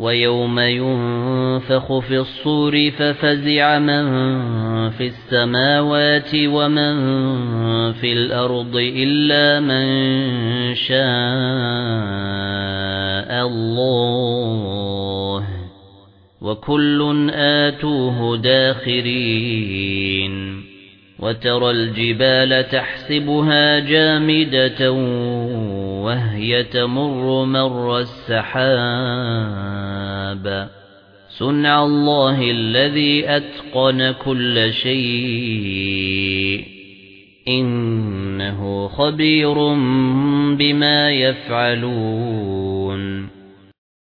وَيَوْمَ يُنفَخُ فِي الصُّورِ فَفَزِعَ مَن فِي السَّمَاوَاتِ وَمَن فِي الْأَرْضِ إِلَّا مَن شَاءَ اللَّهُ وَكُلٌّ آتُوهُ دَاخِرِينَ وَتَرَى الْجِبَالَ تَحْسَبُهَا جَامِدَةً وَهِيَ تَمُرُّ مَرَّ السَّحَابِ. صُنْعَ اللَّهِ الَّذِي أَتْقَنَ كُلَّ شَيْءٍ. إِنَّهُ خَبِيرٌ بِمَا يَفْعَلُونَ.